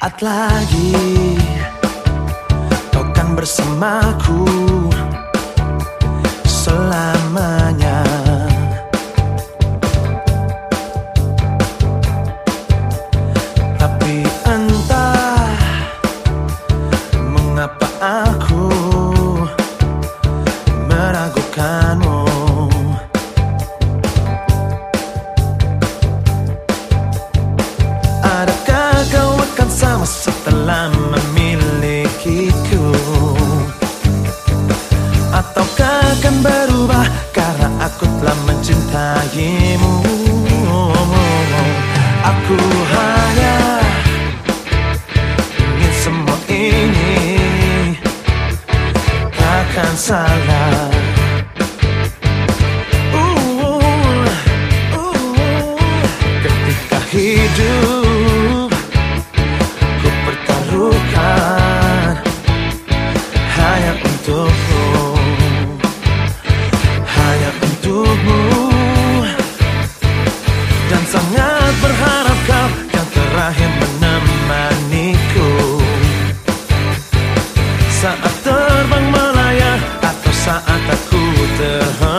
saat lagi. Kau kan bersamaku Selamanya. Tapi entah Mengapa aku Meragukanmu. Ketika hidup ku pertaruhkan Hanya untuk with their